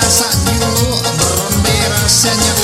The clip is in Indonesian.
rasa yuk berombe rasanya.